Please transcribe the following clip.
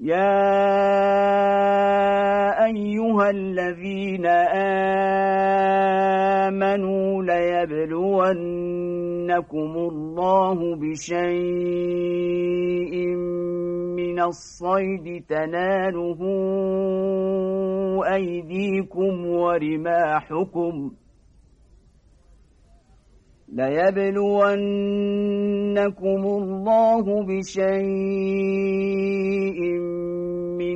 يا أيها الذين آمنوا ليبلونكم الله بشيء من الصيد تناله أيديكم ورماحكم ليبلونكم الله بشيء